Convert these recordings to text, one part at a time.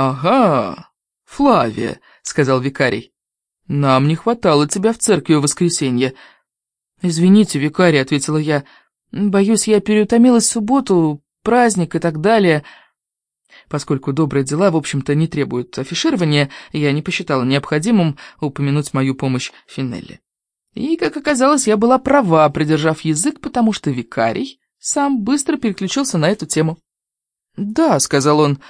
«Ага, Флавия», — сказал викарий. «Нам не хватало тебя в церкви в воскресенье». «Извините, викарий», — ответила я. «Боюсь, я переутомилась в субботу, праздник и так далее». Поскольку добрые дела, в общем-то, не требуют афиширования, я не посчитала необходимым упомянуть мою помощь Финелли. И, как оказалось, я была права, придержав язык, потому что викарий сам быстро переключился на эту тему. «Да», — сказал он, —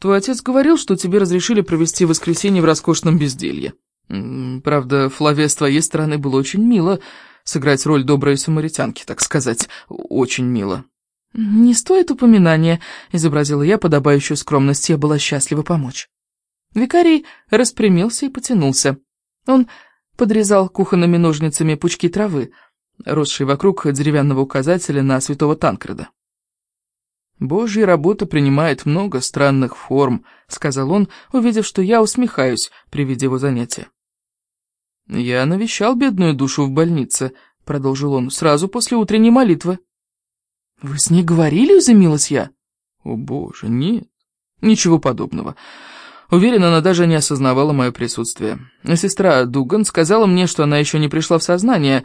«твой отец говорил, что тебе разрешили провести воскресенье в роскошном безделье. Правда, Флавия, с твоей стороны было очень мило сыграть роль доброй самаритянки, так сказать, очень мило». «Не стоит упоминания», — изобразила я подобающую скромность, я была счастлива помочь. Викарий распрямился и потянулся. Он подрезал кухонными ножницами пучки травы, росшие вокруг деревянного указателя на святого Танкреда. «Божья работа принимает много странных форм», — сказал он, увидев, что я усмехаюсь при виде его занятия. «Я навещал бедную душу в больнице», — продолжил он, — «сразу после утренней молитвы». «Вы с ней говорили?» — изумилась я. «О, боже, нет, ничего подобного. Уверена, она даже не осознавала мое присутствие. Сестра Дуган сказала мне, что она еще не пришла в сознание,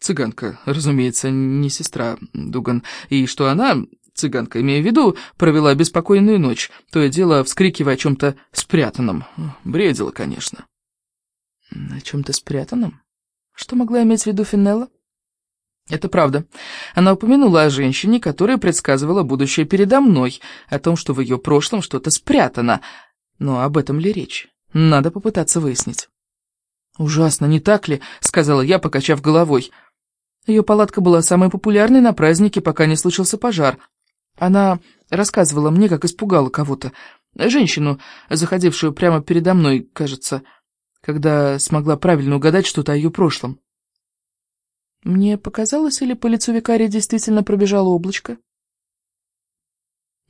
цыганка, разумеется, не сестра Дуган, и что она, цыганка, имея в виду, провела беспокойную ночь, то и дело вскрикивая о чем-то спрятанном. Бредила, конечно. О чем-то спрятанном? Что могла иметь в виду Финелла? Это правда. Она упомянула о женщине, которая предсказывала будущее передо мной, о том, что в ее прошлом что-то спрятано. Но об этом ли речь? Надо попытаться выяснить. «Ужасно, не так ли?» — сказала я, покачав головой. Ее палатка была самой популярной на празднике, пока не случился пожар. Она рассказывала мне, как испугала кого-то. Женщину, заходившую прямо передо мной, кажется, когда смогла правильно угадать что-то о ее прошлом. Мне показалось, или по лицу викария действительно пробежало облачко?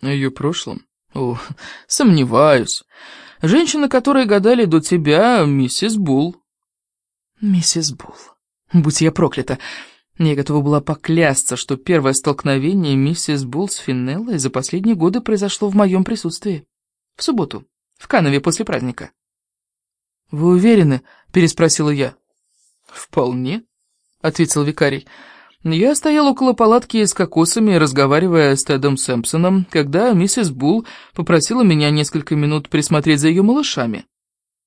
О ее прошлом? О, сомневаюсь. Женщина, которые гадали до тебя, миссис Бул. Миссис Бул. Будь я проклята. Я готова была поклясться, что первое столкновение миссис Бул с Финнеллой за последние годы произошло в моем присутствии. В субботу, в Канове после праздника. «Вы уверены?» — переспросила я. «Вполне», — ответил викарий. «Я стоял около палатки с кокосами, разговаривая с Тедом Сэмпсоном, когда миссис Бул попросила меня несколько минут присмотреть за ее малышами.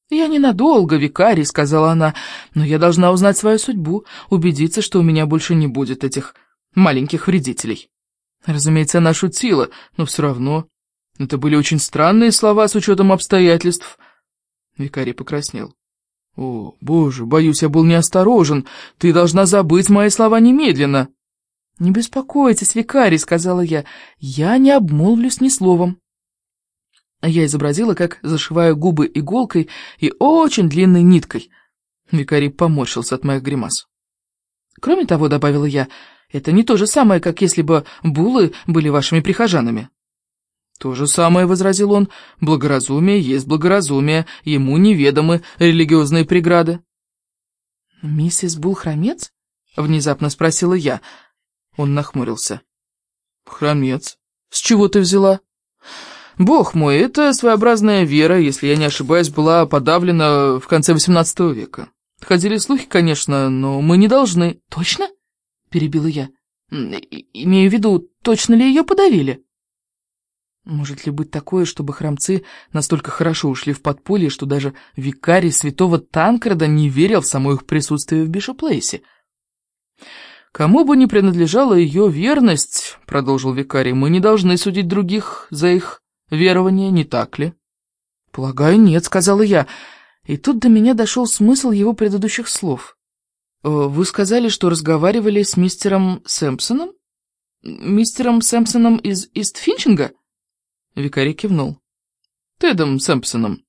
«Я ненадолго, викарий», — сказала она, — «но я должна узнать свою судьбу, убедиться, что у меня больше не будет этих маленьких вредителей». Разумеется, она шутила, но все равно. Это были очень странные слова с учетом обстоятельств. Викарий покраснел. «О, боже, боюсь, я был неосторожен. Ты должна забыть мои слова немедленно». «Не беспокойтесь, викарий», — сказала я. «Я не обмолвлюсь ни словом». Я изобразила, как зашиваю губы иголкой и очень длинной ниткой. Викарий поморщился от моих гримас. «Кроме того», — добавила я, — «это не то же самое, как если бы булы были вашими прихожанами». «То же самое», — возразил он, — «благоразумие есть благоразумие, ему неведомы религиозные преграды». «Миссис Бул хромец?» — внезапно спросила я. Он нахмурился. «Хромец? С чего ты взяла?» «Бог мой, это своеобразная вера, если я не ошибаюсь, была подавлена в конце XVIII века. Ходили слухи, конечно, но мы не должны...» «Точно?» — перебила я. «Имею в виду, точно ли ее подавили?» Может ли быть такое, чтобы храмцы настолько хорошо ушли в подполье, что даже викарий святого Танкреда не верил в само их присутствие в Бишоплейсе? «Кому бы ни принадлежала ее верность, — продолжил викарий, — мы не должны судить других за их верование, не так ли?» «Полагаю, нет», — сказала я, и тут до меня дошел смысл его предыдущих слов. «Э, «Вы сказали, что разговаривали с мистером Сэмпсоном? Мистером Сэмпсоном из Истфинчинга?» Викарий кивнул. «Тедом Сэмпсоном.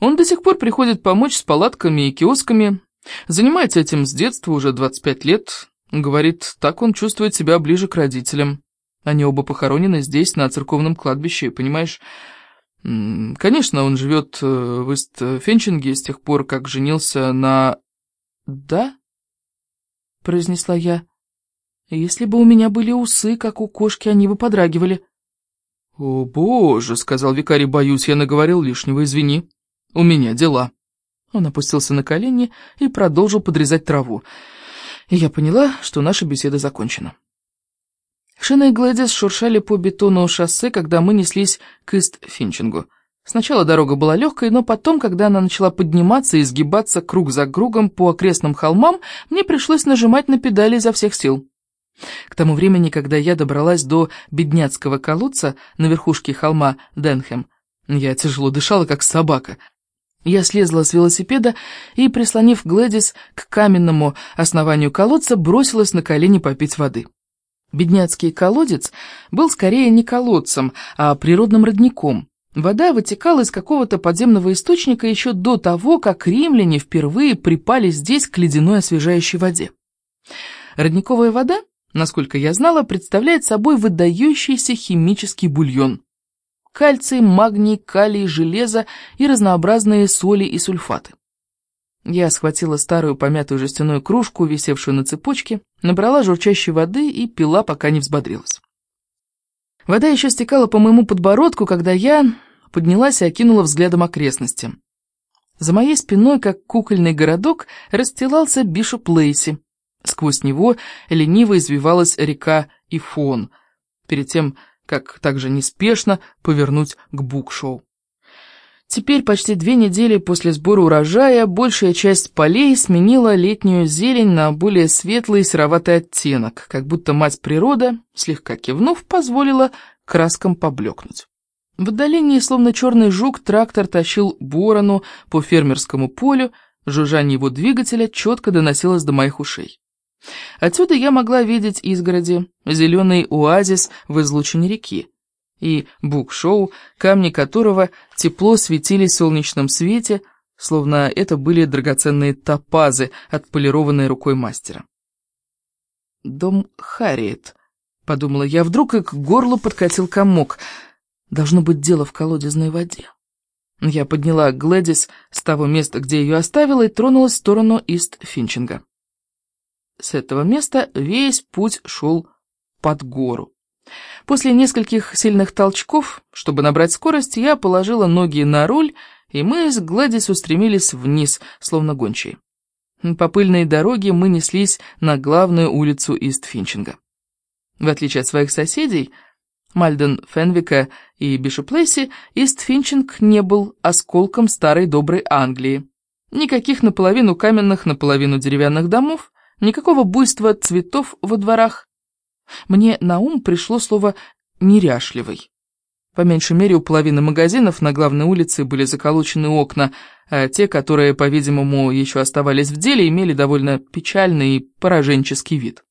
Он до сих пор приходит помочь с палатками и киосками. Занимается этим с детства, уже 25 лет. Говорит, так он чувствует себя ближе к родителям. Они оба похоронены здесь, на церковном кладбище, понимаешь? Конечно, он живет э, в Ист-Фенчинге с тех пор, как женился на... «Да?» — произнесла я. «Если бы у меня были усы, как у кошки, они бы подрагивали». «О, боже», — сказал викарий, — «боюсь, я наговорил лишнего, извини. У меня дела». Он опустился на колени и продолжил подрезать траву. И я поняла, что наша беседа закончена. Шина и Глэдис шуршали по бетону шоссе, когда мы неслись к Ист-Финчингу. Сначала дорога была легкой, но потом, когда она начала подниматься и изгибаться круг за кругом по окрестным холмам, мне пришлось нажимать на педали изо всех сил. К тому времени, когда я добралась до бедняцкого колодца на верхушке холма Денхэм, я тяжело дышала, как собака. Я слезла с велосипеда и, прислонив Глэдис к каменному основанию колодца, бросилась на колени попить воды. Бедняцкий колодец был скорее не колодцем, а природным родником. Вода вытекала из какого-то подземного источника еще до того, как римляне впервые припали здесь к ледяной освежающей воде. Родниковая вода, насколько я знала, представляет собой выдающийся химический бульон. Кальций, магний, калий, железо и разнообразные соли и сульфаты. Я схватила старую помятую жестяную кружку, висевшую на цепочке, набрала журчащей воды и пила, пока не взбодрилась. Вода еще стекала по моему подбородку, когда я поднялась и окинула взглядом окрестности. За моей спиной, как кукольный городок, расстилался Бишоп Лейси. Сквозь него лениво извивалась река Ифон, перед тем, как также неспешно повернуть к букшоу. Теперь, почти две недели после сбора урожая, большая часть полей сменила летнюю зелень на более светлый сероватый оттенок, как будто мать природа, слегка кивнув, позволила краскам поблекнуть. В отдалении, словно черный жук, трактор тащил борону по фермерскому полю, жужжание его двигателя четко доносилось до моих ушей. Отсюда я могла видеть изгороди, зеленый оазис в излучине реки, и букшоу, камни которого тепло светились в солнечном свете, словно это были драгоценные топазы, отполированные рукой мастера. «Дом Харриет», — подумала я вдруг, и к горлу подкатил комок. «Должно быть дело в колодезной воде». Я подняла Глэдис с того места, где ее оставила, и тронулась в сторону Ист-Финчинга. С этого места весь путь шел под гору. После нескольких сильных толчков, чтобы набрать скорость, я положила ноги на руль, и мы с Гладис устремились вниз, словно гончие. По пыльной дороге мы неслись на главную улицу Ист-Финчинга. В отличие от своих соседей, Мальден Фенвика и Бишоплейси, Ист-Финчинг не был осколком старой доброй Англии. Никаких наполовину каменных, наполовину деревянных домов, никакого буйства цветов во дворах, мне на ум пришло слово «неряшливый». По меньшей мере, у половины магазинов на главной улице были заколочены окна, а те, которые, по-видимому, еще оставались в деле, имели довольно печальный и пораженческий вид.